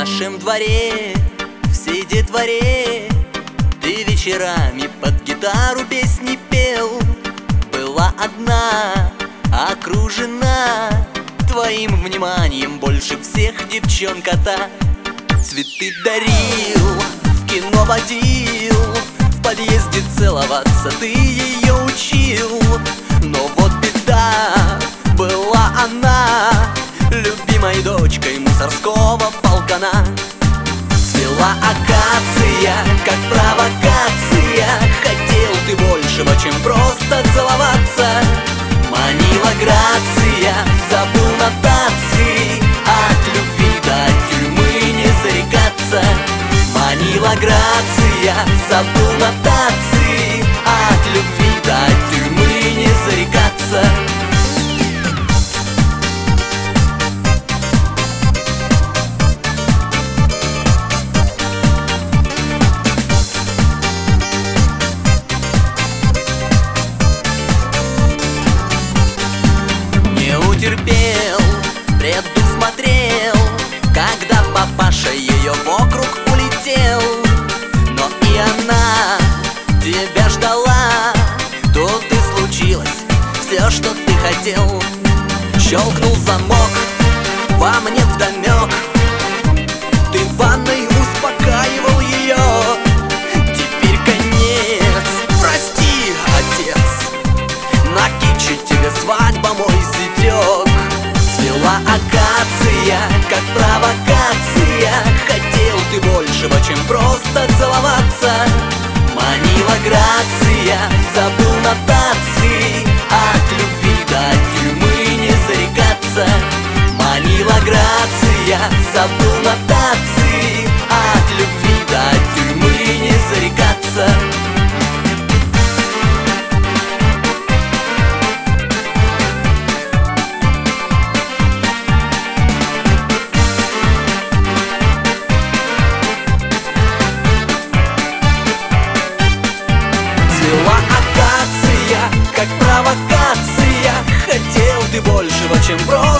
нашем дворе Все детворе Ты вечерами под гитару песни пел. Была одна, окружена Твоим вниманием. Больше всех девчонка-то Цветы дарил, в кино водил. В подъезде целоваться ты ее учил. Но вот беда, была она Любимой дочкой мусорского полкана. Цвела акация, как провокация. Хотел ты большего, чем просто целоваться. Манила грация, забыл нотации От любви до тюрьмы не зарекаться. Манила грация, забыл нотации От любви до тюрьмы не зарекаться предусмотрел Когда папаша ее вокруг улетел. Но и она тебя ждала Тут и случилось все, что ты хотел. Щелкнул замок, во мне вдомек Цвела акация, как провокация. Хотел ты большего, чем просто целоваться. Манила грация, забыл нотации. От любви до тюрьмы не зарекаться. Манила грация, забыл нотации чем просто